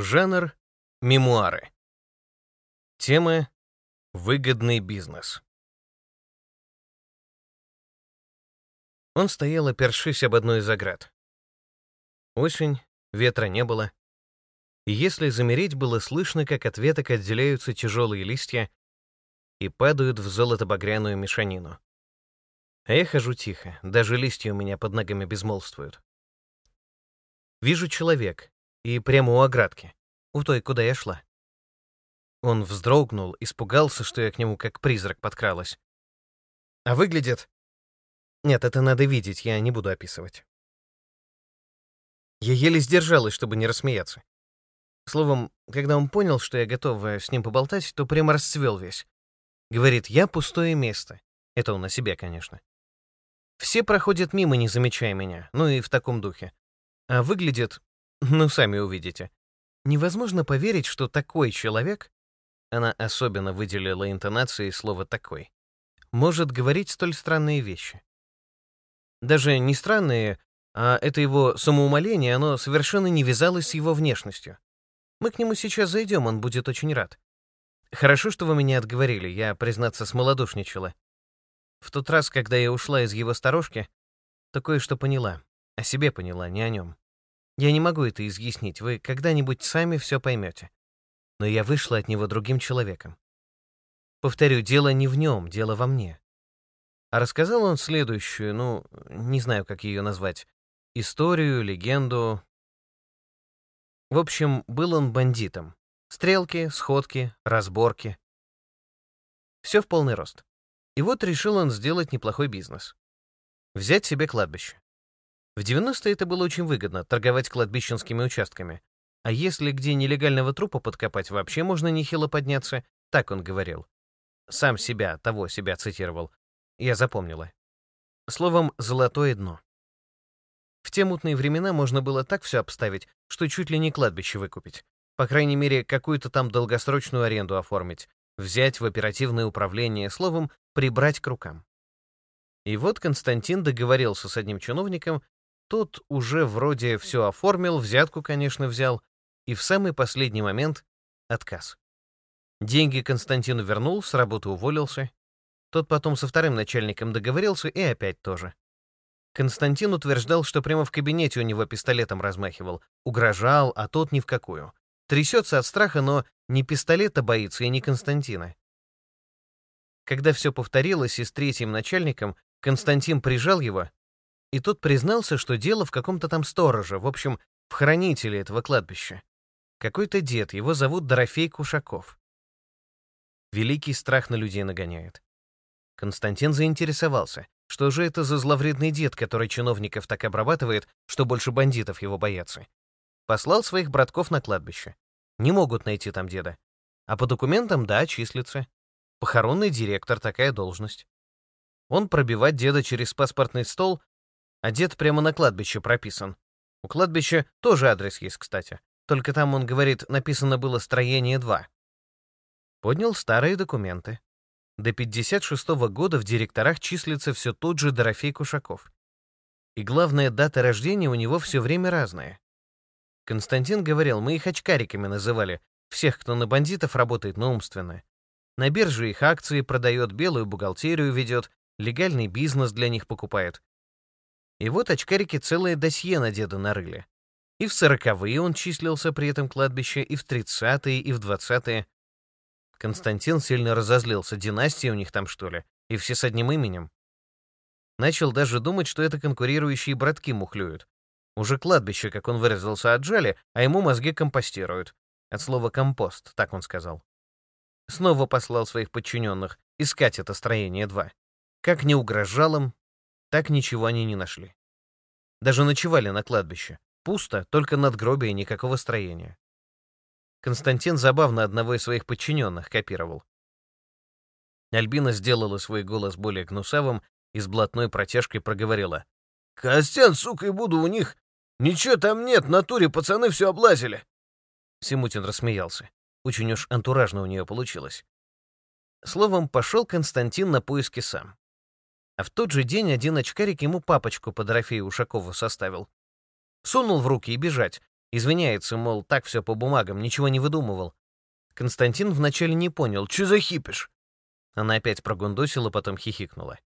Жанр — мемуары. Тема — выгодный бизнес. Он стоял, опершись об одну из оград. Осень, ветра не было. И если замереть, было слышно, как от веток отделяются тяжелые листья и падают в золото-багряную мешанину. А я хожу тихо, даже листья у меня под ногами безмолвствуют. Вижу человек, и прямо у оградки, у той, куда я шла. Он вздрогнул, испугался, что я к нему как призрак подкралась. А выглядит... Нет, это надо видеть, я не буду описывать. Я еле сдержалась, чтобы не рассмеяться. Словом, когда он понял, что я готова с ним поболтать, то прямо расцвел весь. Говорит, я пустое место. Это он о себе, конечно. Все проходят мимо, не замечая меня, ну и в таком духе. А выглядит, ну, сами увидите. Невозможно поверить, что такой человек, она особенно выделила интонацией слово «такой», может говорить столь странные вещи. Даже не странные, а это его самоумоление, оно совершенно не вязалось с его внешностью. Мы к нему сейчас зайдем, он будет очень рад. Хорошо, что вы меня отговорили, я, признаться, смолодушничала. В тот раз, когда я ушла из его сторожки, то кое-что поняла. О себе поняла, не о нем. Я не могу это изъяснить, вы когда-нибудь сами все поймете. Но я вышла от него другим человеком. Повторю, дело не в нем, дело во мне. А рассказал он следующую, ну, не знаю, как ее назвать, историю, легенду. В общем, был он бандитом. Стрелки, сходки, разборки. Все в полный рост. И вот решил он сделать неплохой бизнес. Взять себе кладбище. В 90-е это было очень выгодно, торговать кладбищенскими участками. А если где нелегального трупа подкопать, вообще можно нехило подняться, так он говорил. Сам себя, того себя цитировал. Я запомнила. Словом, золотое дно. В те мутные времена можно было так все обставить, что чуть ли не кладбище выкупить. По крайней мере, какую-то там долгосрочную аренду оформить, взять в оперативное управление, словом, прибрать к рукам. И вот Константин договорился с одним чиновником, тот уже вроде все оформил, взятку, конечно, взял, и в самый последний момент отказ. Деньги Константину вернул, с работы уволился. Тот потом со вторым начальником договорился и опять тоже. Константин утверждал, что прямо в кабинете у него пистолетом размахивал, угрожал, а тот ни в какую. Трясется от страха, но не пистолета боится и не Константина. Когда все повторилось и с третьим начальником, Константин прижал его, и тот признался, что дело в каком-то там стороже, в общем, в хранителе этого кладбища. Какой-то дед, его зовут Дорофей Кушаков. Великий страх на людей нагоняет. Константин заинтересовался, что же это за зловредный дед, который чиновников так обрабатывает, что больше бандитов его боятся. Послал своих братков на кладбище. Не могут найти там деда. А по документам, да, числится. Похоронный директор, такая должность. Он пробивать деда через паспортный стол, а дед прямо на кладбище прописан. У кладбища тоже адрес есть, кстати. Только там, он говорит, написано было «Строение 2». Поднял старые документы. До 56 -го года в директорах числится все тот же Дорофей Кушаков. И главная дата рождения у него все время разная. Константин говорил, мы их очкариками называли, всех, кто на бандитов работает, но умственно. На бирже их акции продает, белую бухгалтерию ведет, легальный бизнес для них покупает. И вот очкарики целое досье на деда нарыли. И в сороковые он числился при этом кладбище, и в тридцатые, и в двадцатые. Константин сильно разозлился, династия у них там, что ли, и все с одним именем. Начал даже думать, что это конкурирующие братки мухлюют. Уже кладбище, как он выразился, отжали, а ему мозги компостируют. От слова «компост», так он сказал. Снова послал своих подчиненных искать это строение 2. Как не угрожал им, так ничего они не нашли. Даже ночевали на кладбище. Пусто, только надгробие, никакого строения. Константин забавно одного из своих подчиненных копировал. Альбина сделала свой голос более гнусавым и с блатной протяжкой проговорила. «Костян, сука, и буду у них. Ничего там нет, в натуре пацаны все облазили». Симутин рассмеялся. Очень уж антуражно у нее получилось. Словом, пошел Константин на поиски сам. А в тот же день один очкарик ему папочку по Дорофею Ушакову составил. Сунул в руки и бежать. Извиняется, мол, так все по бумагам, ничего не выдумывал. Константин вначале не понял, что за хипиш? Она опять прогундосила, потом хихикнула.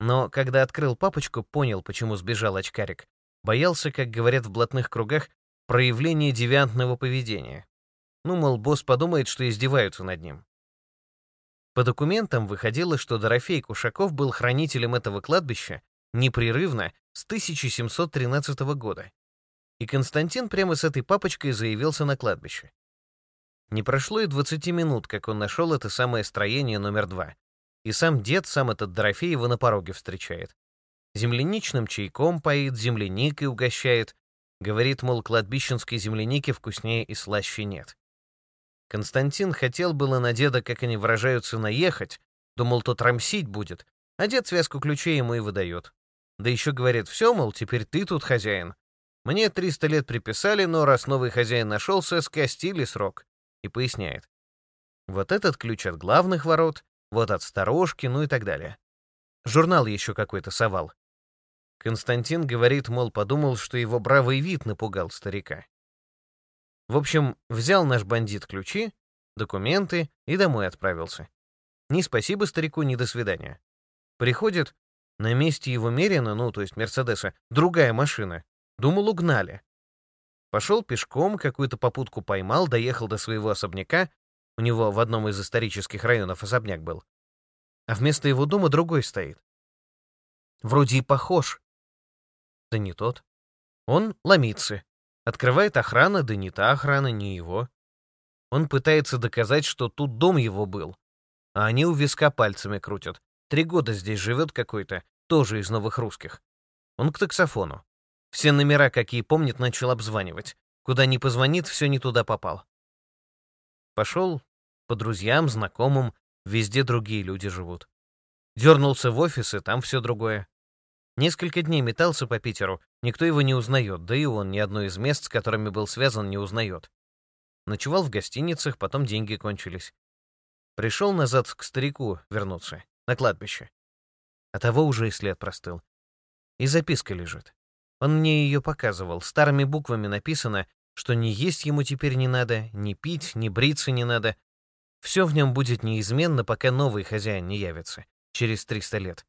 Но когда открыл папочку, понял, почему сбежал очкарик. Боялся, как говорят в блатных кругах, проявления девиантного поведения. Ну, мол, босс подумает, что издеваются над ним. По документам выходило, что Дорофей Кушаков был хранителем этого кладбища непрерывно с 1713 года. И Константин прямо с этой папочкой заявился на кладбище. Не прошло и 20 минут, как он нашел это самое строение номер два. И сам дед, сам этот Дорофей его на пороге встречает. Земляничным чайком поит, земляникой угощает. Говорит, мол, кладбищенской земляники вкуснее и слаще нет. Константин хотел было на деда, как они выражаются, наехать, думал, тот рамсить будет, а дед связку ключей ему и выдает. Да еще говорит, все, мол, теперь ты тут хозяин. Мне 300 лет приписали, но раз новый хозяин нашелся, скостили срок. И поясняет. Вот этот ключ от главных ворот, вот от сторожки, ну и так далее. Журнал еще какой-то совал. Константин говорит, мол, подумал, что его бравый вид напугал старика. В общем, взял наш бандит ключи, документы и домой отправился. Ни спасибо старику, ни до свидания. Приходит, на месте его Мерина, ну, то есть Мерседеса, другая машина. Думал, угнали. Пошел пешком, какую-то попутку поймал, доехал до своего особняка. У него в одном из исторических районов особняк был. А вместо его дома другой стоит. Вроде и похож, да не тот. Он ломится. Открывает охрана, да не та охрана, не его. Он пытается доказать, что тут дом его был. А они у виска пальцами крутят. Три года здесь живет какой-то, тоже из новых русских. Он к таксофону. Все номера, какие помнит, начал обзванивать. Куда ни позвонит, все не туда попал. Пошел по друзьям, знакомым, везде другие люди живут. Дернулся в офис, и там все другое. Несколько дней метался по Питеру, никто его не узнает, да и он ни одно из мест, с которыми был связан, не узнает. Ночевал в гостиницах, потом деньги кончились. Пришел назад к старику вернуться, на кладбище. А того уже и след простыл. И записка лежит. Он мне ее показывал, старыми буквами написано, что ни есть ему теперь не надо, ни пить, ни бриться не надо. Все в нем будет неизменно, пока новый хозяин не явится, через 300 лет.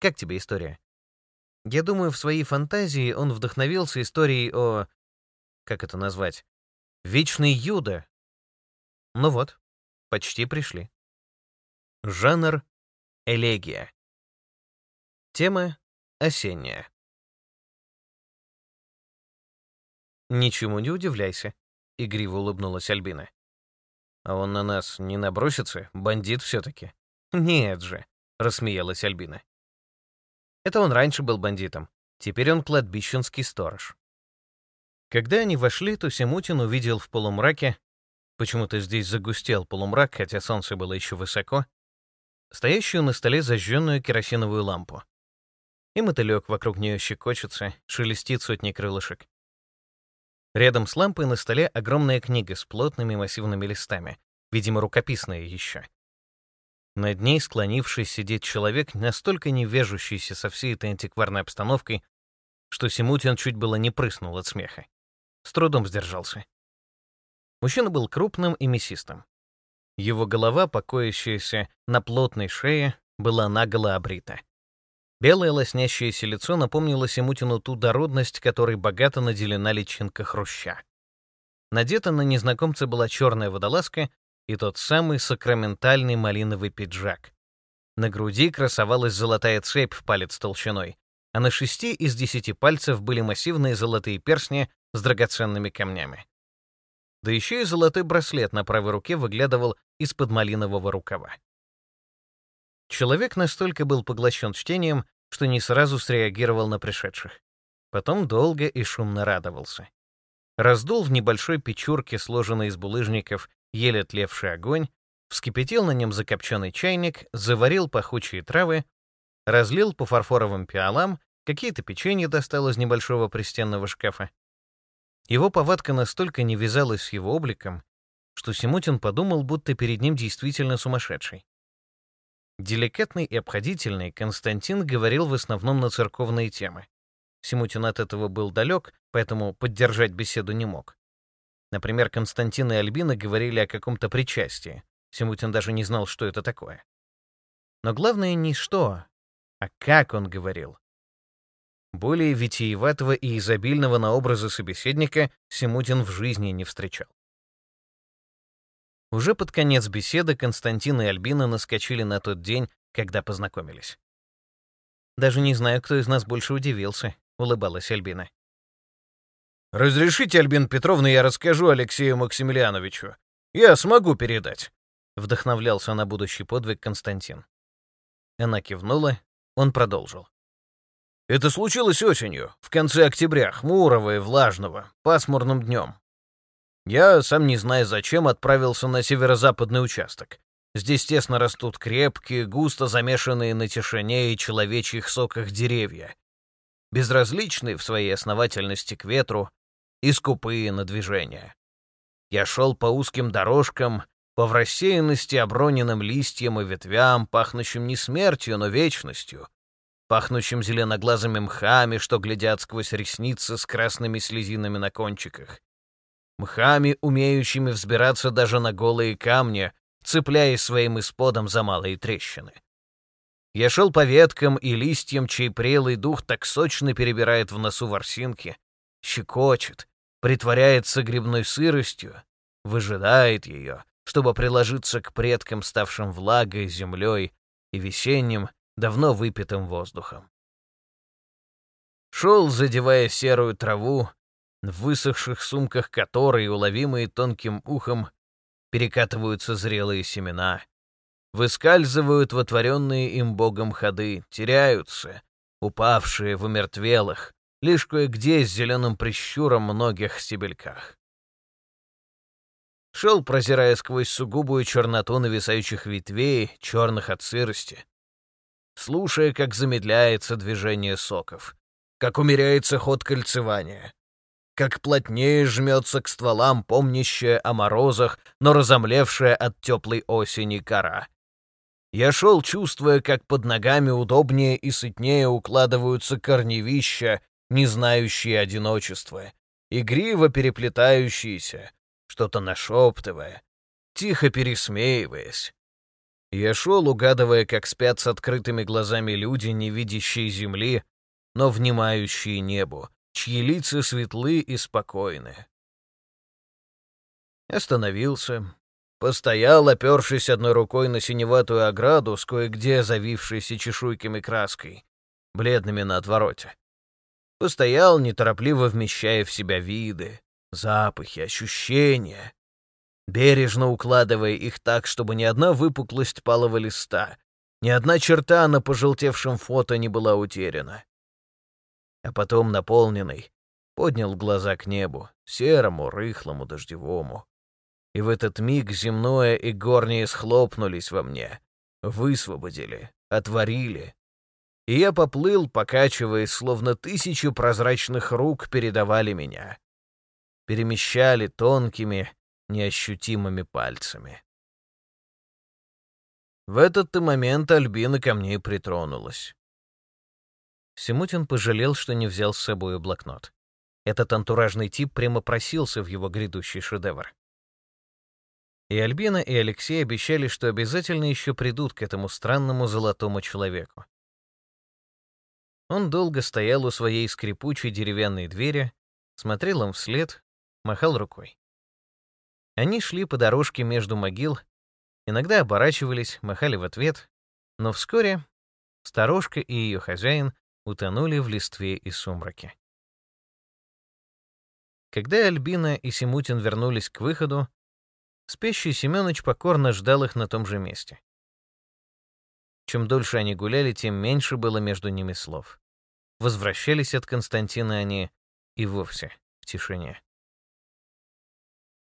Как тебе история? Я думаю, в своей фантазии он вдохновился историей о... Как это назвать? Вечный Юда. Ну вот, почти пришли. Жанр — элегия. Тема — осенняя. «Ничему не удивляйся», — игриво улыбнулась Альбина. «А он на нас не набросится? Бандит все-таки?» «Нет же», — рассмеялась Альбина. Это он раньше был бандитом. Теперь он кладбищенский сторож. Когда они вошли, то Семутин увидел в полумраке, почему-то здесь загустел полумрак, хотя солнце было еще высоко, стоящую на столе зажженную керосиновую лампу. И мотылек вокруг нее щекочется, шелестит сотни крылышек. Рядом с лампой на столе огромная книга с плотными массивными листами, видимо, рукописная еще. Над ней, склонившись, сидит человек, настолько не со всей этой антикварной обстановкой, что Симутин чуть было не прыснул от смеха. С трудом сдержался. Мужчина был крупным и мясистым. Его голова, покоящаяся на плотной шее, была наголо обрита. Белое лоснящееся лицо напомнило Симутину ту дородность, которой богато наделена личинка хруща. Надета на незнакомца была черная водолазка и тот самый сакраментальный малиновый пиджак. На груди красовалась золотая цепь в палец толщиной, а на шести из десяти пальцев были массивные золотые перстни с драгоценными камнями. Да еще и золотой браслет на правой руке выглядывал из-под малинового рукава. Человек настолько был поглощен чтением, что не сразу среагировал на пришедших. Потом долго и шумно радовался. Раздул в небольшой печурке, сложенной из булыжников, еле тлевший огонь, вскипятил на нем закопченный чайник, заварил пахучие травы, разлил по фарфоровым пиалам, какие-то печенья достал из небольшого пристенного шкафа. Его повадка настолько не вязалась с его обликом, что Симутин подумал, будто перед ним действительно сумасшедший. Деликатный и обходительный Константин говорил в основном на церковные темы. Симутин от этого был далек, поэтому поддержать беседу не мог. Например, Константин и Альбина говорили о каком-то причастии. Симутин даже не знал, что это такое. Но главное не что, а как он говорил. Более витиеватого и изобильного на образы собеседника Симутин в жизни не встречал. Уже под конец беседы Константин и Альбина наскочили на тот день, когда познакомились. «Даже не знаю, кто из нас больше удивился», — улыбалась Альбина. «Разрешите, Альбина Петровна, я расскажу Алексею Максимилиановичу. Я смогу передать», — вдохновлялся на будущий подвиг Константин. Она кивнула, он продолжил. «Это случилось осенью, в конце октября, хмурого и влажного, пасмурным днем. Я, сам не зная зачем, отправился на северо-западный участок. Здесь тесно растут крепкие, густо замешанные на тишине и человечьих соках деревья, безразличные в своей основательности к ветру, и скупые на движение. Я шел по узким дорожкам, по в рассеянности оброненным листьям и ветвям, пахнущим не смертью, но вечностью, пахнущим зеленоглазыми мхами, что глядят сквозь ресницы с красными слезинами на кончиках, мхами, умеющими взбираться даже на голые камни, цепляясь своим исподом за малые трещины. Я шел по веткам и листьям, чей прелый дух так сочно перебирает в носу ворсинки, щекочет, притворяется грибной сыростью, выжидает ее, чтобы приложиться к предкам, ставшим влагой, землей и весенним, давно выпитым воздухом. Шел, задевая серую траву, в высохших сумках которой, уловимые тонким ухом, перекатываются зрелые семена, выскальзывают в отворенные им богом ходы, теряются, упавшие в умертвелых, лишь кое-где с зеленым прищуром многих стебельках. Шел, прозирая сквозь сугубую черноту нависающих ветвей, черных от сырости, слушая, как замедляется движение соков, как умеряется ход кольцевания, как плотнее жмется к стволам помнящая о морозах, но разомлевшая от теплой осени кора. Я шел, чувствуя, как под ногами удобнее и сытнее укладываются корневища, не знающие одиночества, игриво переплетающиеся, что-то нашептывая, тихо пересмеиваясь. Я шел, угадывая, как спят с открытыми глазами люди, не видящие земли, но внимающие небу, чьи лица светлы и спокойны. Остановился, постоял, опершись одной рукой на синеватую ограду с кое-где завившейся чешуйками краской, бледными на отвороте. Постоял, неторопливо вмещая в себя виды, запахи, ощущения, бережно укладывая их так, чтобы ни одна выпуклость палого листа, ни одна черта на пожелтевшем фото не была утеряна. А потом, наполненный, поднял глаза к небу, серому, рыхлому, дождевому. И в этот миг земное и горнее схлопнулись во мне, высвободили, отворили, и я поплыл, покачиваясь, словно тысячи прозрачных рук передавали меня. Перемещали тонкими, неощутимыми пальцами. В этот момент Альбина ко мне притронулась. Симутин пожалел, что не взял с собой блокнот. Этот антуражный тип прямо просился в его грядущий шедевр. И Альбина, и Алексей обещали, что обязательно еще придут к этому странному золотому человеку. Он долго стоял у своей скрипучей деревянной двери, смотрел им вслед, махал рукой. Они шли по дорожке между могил, иногда оборачивались, махали в ответ, но вскоре сторожка и ее хозяин утонули в листве и сумраке. Когда Альбина и Симутин вернулись к выходу, спящий Семёныч покорно ждал их на том же месте. Чем дольше они гуляли, тем меньше было между ними слов. Возвращались от Константина они и вовсе в тишине.